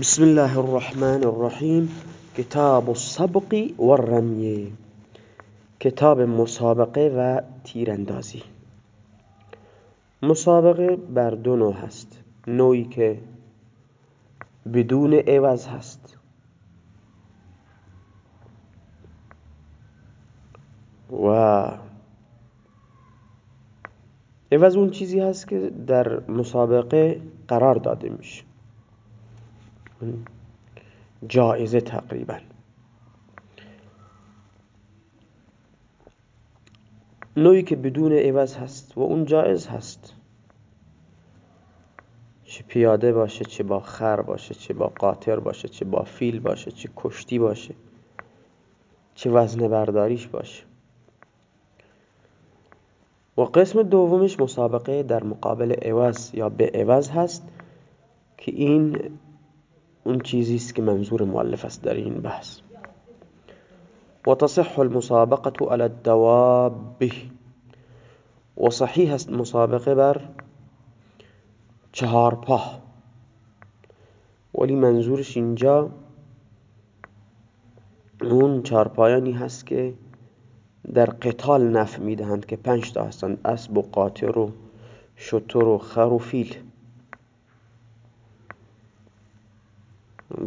بسم الله الرحمن الرحیم کتاب السبق والرمی کتاب مسابقه و تیراندازی مسابقه بر دو نوع هست نوعی که بدون عوض هست و عوض اون چیزی هست که در مسابقه قرار داده میشه جایزه تقریبا. نوعی که بدون عوض هست و اون جایز هست. چه پیاده باشه چه با خر باشه چه با قاطر باشه چه با فیل باشه چه کشتی باشه چه وزن برداریش باشه. و قسم دومش مسابقه در مقابل عوض یا به عوض هست که این اون چیزی است که منظور مؤلف است در این بحث. و تصح المسابقه على الدواب و صحیح است مسابقه بر چهار پا ولی منظورش اینجا اون چهارپایانی هست که در قتال نفع می‌دهند که پنج تا هستند اسب و قاطر و شتر و خر و فیل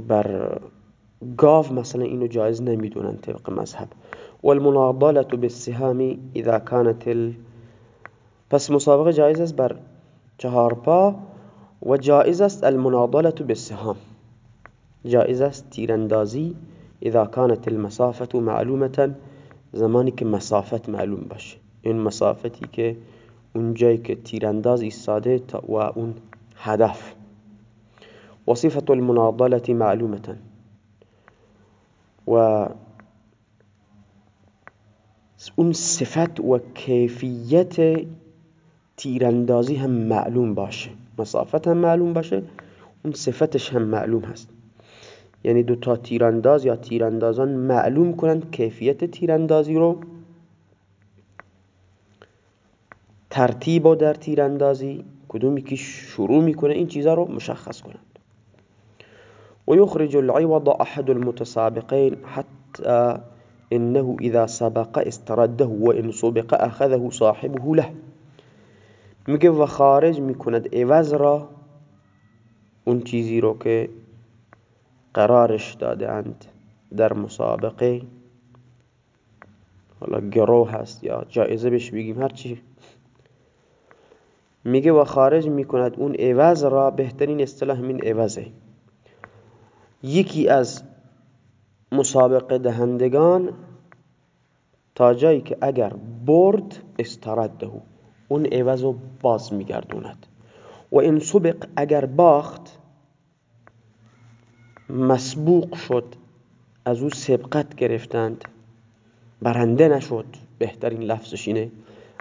بر گاو مثلا اینو جایز نمی‌دونن طبق مذهب. والمناضله بالسهام اذا كانت ال... پس مسابقه جایز است بر چهار پا و جایز است المناضله بالسهام. جایز است تیراندازی اذا كانت المسافه معلومه زمانی که مسافت معلوم باشه. این مسافتی که اون جایی که تیرانداز ایستاده و اون هدف. وصفة المناضلة معلومة. و اون صفت و کیفیت تیراندازی هم معلوم باشه. مسافت هم معلوم باشه اون صفتش هم معلوم هست. یعنی دو تا تیرانداز یا تیراندازان معلوم کنند کیفیت تیراندازی رو. ترتیب و در تیراندازی کدومی که شروع می‌کنه این چیزها رو مشخص کنند. ويخرج العوض أحد المتسابقين حتى إنه إذا سبق استرده وإن سبق أخذه صاحبه له. میگه و خارج میکند عوض را؟ اون چیزی رو که قرارش داده اند در مسابقه. حالا گروه هست یا جایزه بهش بگیم هرچی میگه و خارج میکند اون عوض را بهترین اصطلاح من عوضه. یکی از مسابقه دهندگان تا جایی که اگر برد استرده اون عوض رو باز میگردوند. و این سبق اگر باخت مسبوق شد. از او سبقت گرفتند. برنده نشد. بهترین لفظش اینه.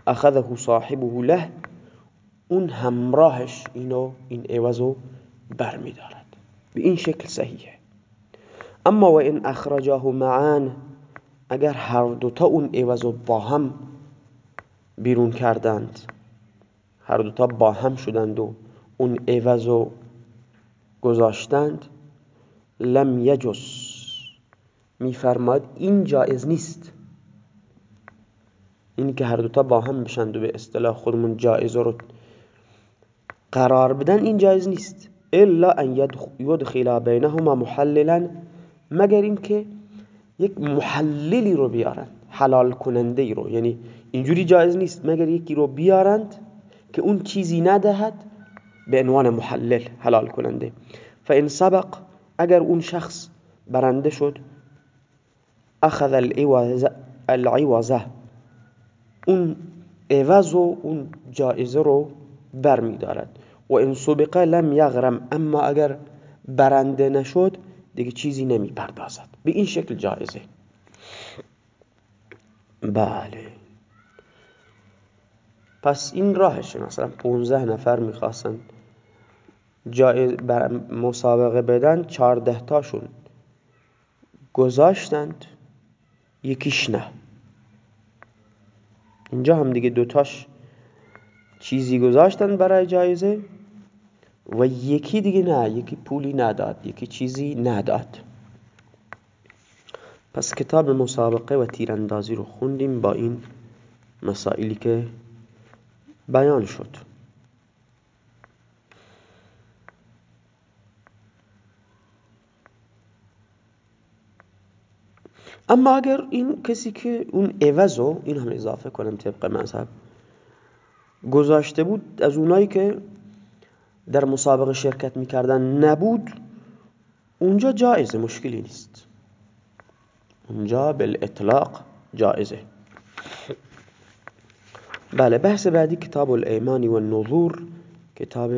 اخذه صاحبه له. اون همراهش اینو این عوض رو برمیدارد. به این شکل صحیحه اما و این اخرجاه معان اگر هر دوتا اون عوض با هم بیرون کردند هر دوتا با هم شدند و اون عوض گذاشتند لم یجس میفرماد این جایز نیست. این که هر دوتا با هم بشند و به اصطلاح خودمون جایز رو قرار بدن این جایز نیست. الا ان یدخل بینهما محللا مگر اینکه یک محللی رو بیارن حلال کننده ای رو. یعنی اینجوری جایز نیست. مگر یکی رو بیارند که اون چیزی ندهد به عنوان محلل حلال کننده. فان سبق اگر اون شخص برنده شد اخذ العوضه اون عوض و اون جایزه رو برمیدارد. و این سبقه لم یغرم اما اگر برنده نشد دیگه چیزی نمی پردازد به این شکل جایزه. بله. پس این راهشه مثلا 15 نفر می‌خواستن جایز مسابقه بدن 14 تاشون گذاشتند یکیش نه. اینجا هم دیگه دوتاش چیزی گذاشتن برای جایزه و یکی دیگه نه یکی پولی نداد یکی چیزی نداد. پس کتاب مسابقه و تیراندازی رو خوندیم با این مسائلی که بیان شد. اما اگر این کسی که اون عوضو این هم اضافه کنم طبق مذهب گذاشته بود از اونایی که در مسابقه شرکت می‌کردن نبود اونجا جایزه مشکلی نیست. اونجا بالاطلاق جایزه. بله بحث بعدی کتاب الایمان و النظور کتاب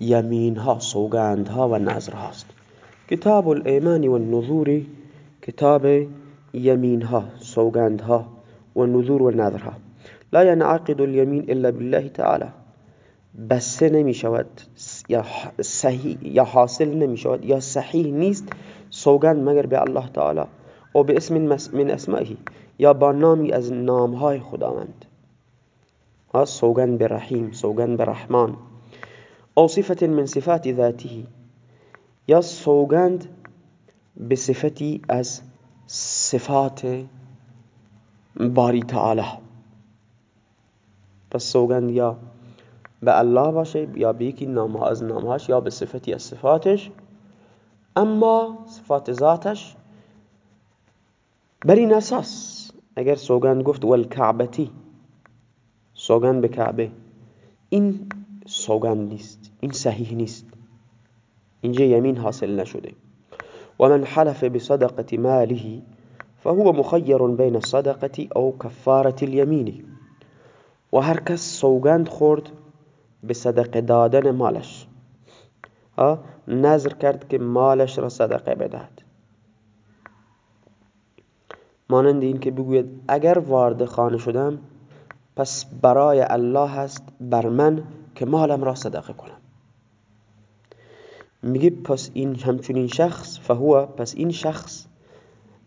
یمین ها سوگند ها و نظر هاست کتاب الایمان و النظور کتاب یمین ها سوگند ها و نذور و نظر ها لا ینعقد الیمین إلا بالله تعالی بسه نمی شود. یا صحیح یا حاصل نمی شود. یا صحیح نیست سوگند مگر به الله تعالی. و به اسم من اسمائه. یا با نامی از نامهای خداوند. ها سوگند به رحیم سوگند به رحمان. أو صفت من صفات ذاته. یا سوگند به صفتی از صفات باری تعالی. پس سوگند یا به الله باشه یا به یکی نام از نامهاش یا به صفتی از صفاتش. اما صفات ذاتش بر این اساس. اگر سوگند گفت والکعبتی سوگند به کعبه این سوگند نیست این صحیح نیست. اینجا یمین حاصل نشده. ومن حلف بصدقة ماله فهو مخير بين الصدقة أو كفارة اليمين و هر کس سوگند خورد به صدقه دادن مالش. نظر کرد که مالش را صدقه بدهد. مانند این که بگوید اگر وارد خانه شدم پس برای الله هست بر من که مالم را صدقه کنم. میگه پس این همچنین شخص فهو پس این شخص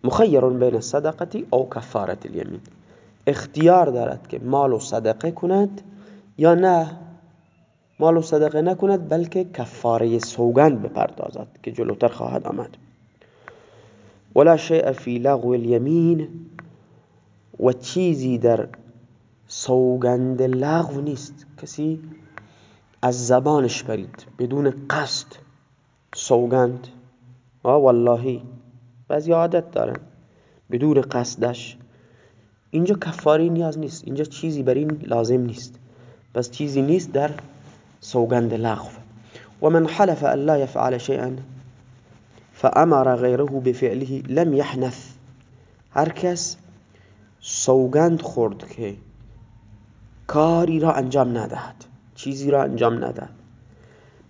مخیر بین صدقتی او کفارت الیمین. اختیار دارد که مال و صدقه کند یا نه؟ مال و صدقه نکند بلکه کفاره سوگند بپردازد که جلوتر خواهد آمد. ولا شیء فی لغو الیمین و چیزی در سوگند لغو نیست. کسی از زبانش برید بدون قصد سوگند. واللهی بعضی عادت دارن. بدون قصدش اینجا کفاری نیاز نیست اینجا چیزی بر این لازم نیست. پس چیزی نیست در سوگند لغو. و من حلف ان لا يفعل شيئا فامر غيره بفعله لم يحنث هر کس سوگند خورد که کاری را انجام ندهد چیزی را انجام ندهد.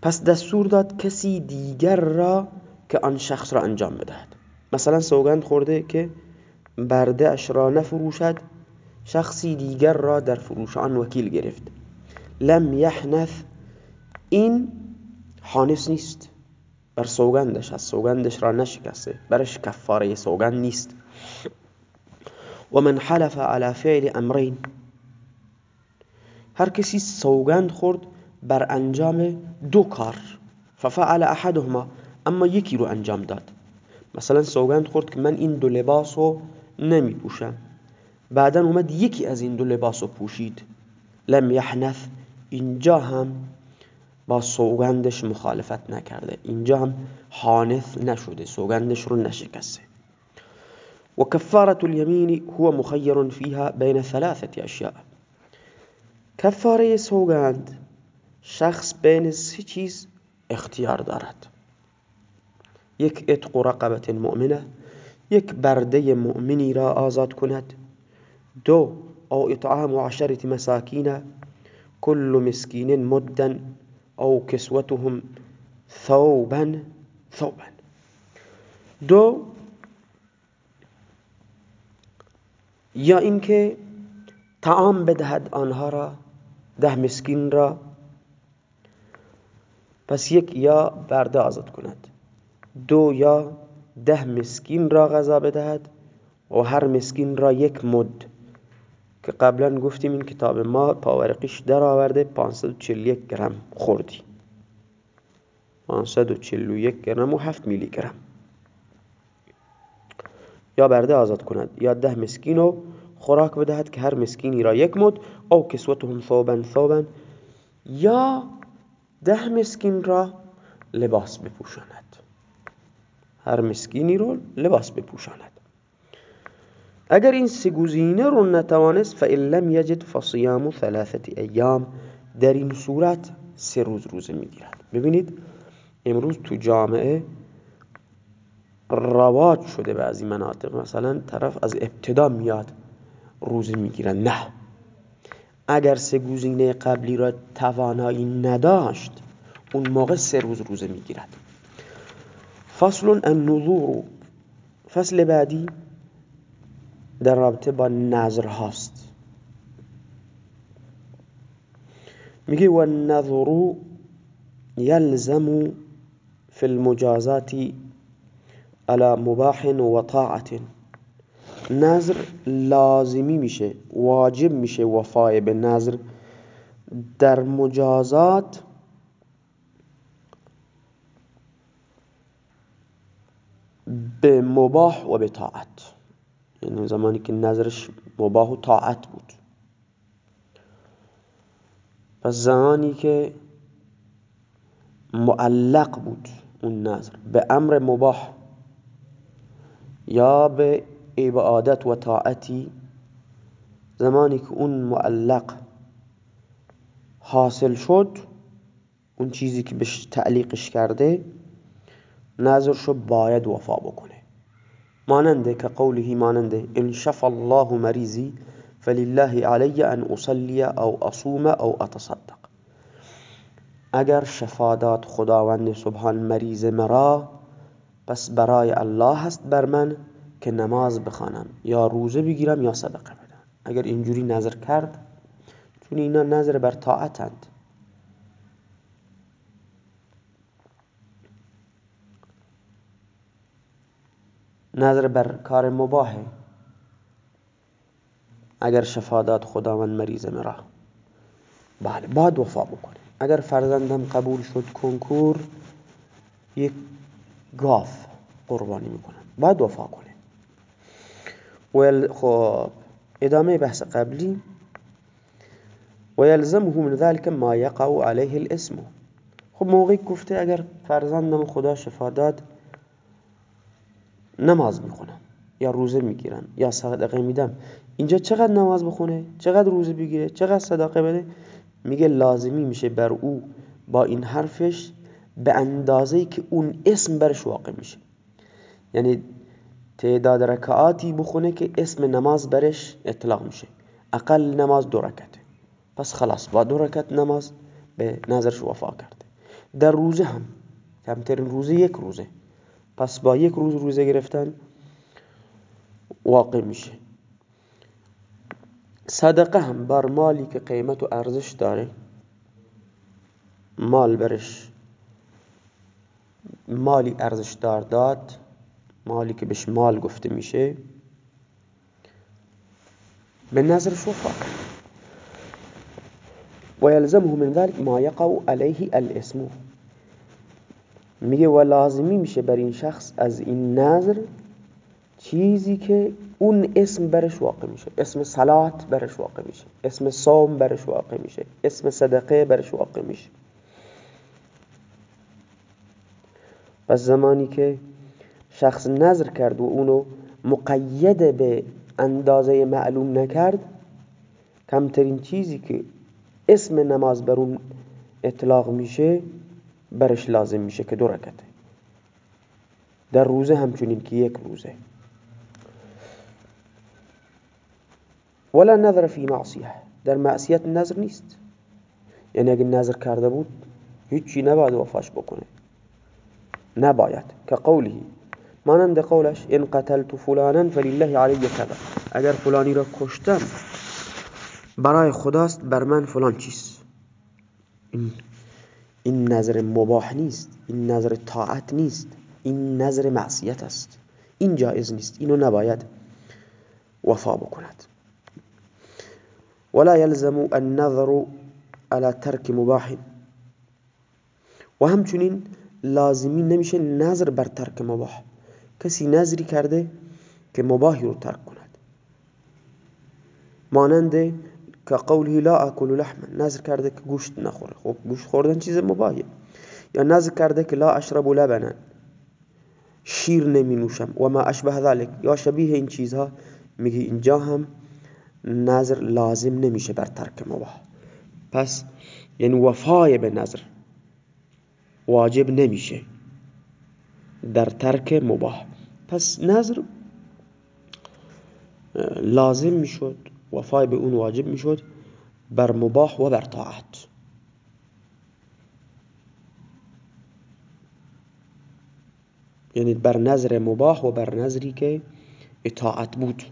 پس دستور داد کسی دیگر را که آن شخص را انجام بدهد. مثلا سوگند خورده که برده اش را نفروشد شخصی دیگر را در فروش آن وکیل گرفت. لم یحنث این حانس نیست. بر سوگندش از سوگندش را نشکسته برش کفاره سوگند نیست. و من حلف على فعل امرین. هر کسی سوگند خورد بر انجام دو کار ففعل احدهما اما یکی رو انجام داد. مثلا سوگند خورد که من این دو لباس رو نمی پوشم بعدا اومد یکی از این دو لباس رو پوشید. لم یحنث اینجا هم با سوگندش مخالفت نکرده. اینجا هم حانث نشده سوگندش رو نشکسته. و کفارت الیمین هو مخیر فیها بین ثلاثه اشیاء. کفاره سوگند شخص بین سه چیز اختیار دارد. یک اتق رقبت مؤمنه یک برده مؤمنی را آزاد کند. دو او اطعام عشرة مساکین كل مسکین مدا او کسوتهم ثوبا ثوبا. دو یا اینکه طعام بدهد آنها را ده مسکین را. پس یک یا برده آزاد کند. دو یا ده مسکین را غذا بدهد و هر مسکین را یک مد. که قبلا گفتیم این کتاب ما پاورقیش در آورده 541 گرم خوردی. 541 گرم و 7 میلی گرم. یا برده آزاد کند. یا ده مسکین رو خوراک بدهد که هر مسکینی را یک مد. او کسوتهم ثوبا ثوبا. یا ده مسکین را لباس بپوشاند. هر مسکینی رو لباس بپوشاند. اگر این سه گزینه رو نتوانست فإن لم یجد فصیام ثلاثه ایام در این صورت سه روز روزه می‌گیرد. ببینید امروز تو جامعه رواج شده بعضی مناطق. مثلا طرف از ابتدا میاد روزه می‌گیرن نه. اگر سه گزینه قبلی را توانایی نداشت اون موقع سه روز روزه می‌گیرد. فصل النذور. فصل بعدی در رابطه با نظر هاست. میگه و النظر یلزم فی المجازات على مباح و طاعت. نظر لازمی میشه واجب میشه وفای به نظر در مجازات به مباح و به طاعت. یعنی زمانی که نظرش مباح و طاعت بود. پس زمانی که معلق بود اون نظر به امر مباح یا به عبادت و طاعتی زمانی که اون معلق حاصل شد اون چیزی که بهش تعلیقش کرده نظرشو باید وفا بکنه. ماننده که قوله ماننده ان شفى الله مریضی فلله علی ان اصلی او اصوم او اتصدق اگر شفا داد خداوند سبحان مریض مرا پس برای الله هست بر من که نماز بخوانم یا روزه بگیرم یا صدقه بدم. اگر اینجوری نظر کرد چون اینا نظر بر طاعتند. نظر بر کار مباهه اگر شفا داد خداوند مریض مرا بله باید وفا بکنه. اگر فرزندم قبول شد کنکور یک گاف قربانی می‌کنم. باید وفا کنه. خب ادامه بحث قبلی. ويلزمه من ذلك ما يقع عليه الاسم. خب موقعی گفته اگر فرزندم خدا شفا داد نماز می‌خونن یا روزه می‌گیرن یا صدقه میدم اینجا چقدر نماز بخونه؟ چقدر روزه بگیره؟ چقدر صدقه بده؟ میگه لازمی میشه بر او با این حرفش به اندازه که اون اسم برش واقع میشه. یعنی تعداد رکعاتی بخونه که اسم نماز برش اطلاق میشه. اقل نماز دو رکعته پس خلاص با دو رکعت نماز به نظرش وفا کرده. در روزه هم کمترین روزه یک روزه. پس با یک روز روزه گرفتن واقع میشه. صدقه هم بر مالی که قیمت و ارزش داره مال برش مالی ارزش دار داد مالی که بهش مال گفته میشه به نظر وفا و یلزمه من ذلك ما يقع عليه الاسم میگه و لازمی میشه بر این شخص از این نظر چیزی که اون اسم برش واقع میشه. اسم صلات برش واقع میشه. اسم صوم برش واقع میشه. اسم صدقه برش واقع میشه. پس زمانی که شخص نظر کرد و اونو مقید به اندازه معلوم نکرد کمترین چیزی که اسم نماز بر اون اطلاق میشه برش لازم میشه که دو رکته در روزه همچنین که یک روزه. ولا نظر فی معصیه. در معصیت نظر نیست. یعنی اگه نظر کرده بود هیچی نباید وفاش بکنه. نباید. که قوله مانند قولش ان قتلت فلانا فلله علی کذا. اگر فلانی را کشتم برای خداست بر من فلان چیز این نظر مباح نیست این نظر طاعت نیست این نظر معصیت است. این جایز نیست اینو نباید وفا بکند. ولا يلزم النظر على ترك مباح. و همچنین لازمی نمیشه نظر بر ترک مباح. کسی نظری کرده که مباحی رو ترک کند. مانند که قوله لا اکل لحم نظر کرده که گوشت نخوره خب گوشت خوردن چیز مباحیه یا نظر کرده که لا اشرب لبنا. شیر نمی نوشم و ما اشبه ذلك. یا شبیه این چیزها میگه اینجا هم نظر لازم نمیشه بر ترک مباح. پس یعنی وفای به نظر واجب نمیشه در ترک مباح. پس نظر لازم می‌شد وفای به اون واجب می‌شد بر مباح و بر طاعت. یعنی بر نظر مباح و بر نظری که اطاعت بود.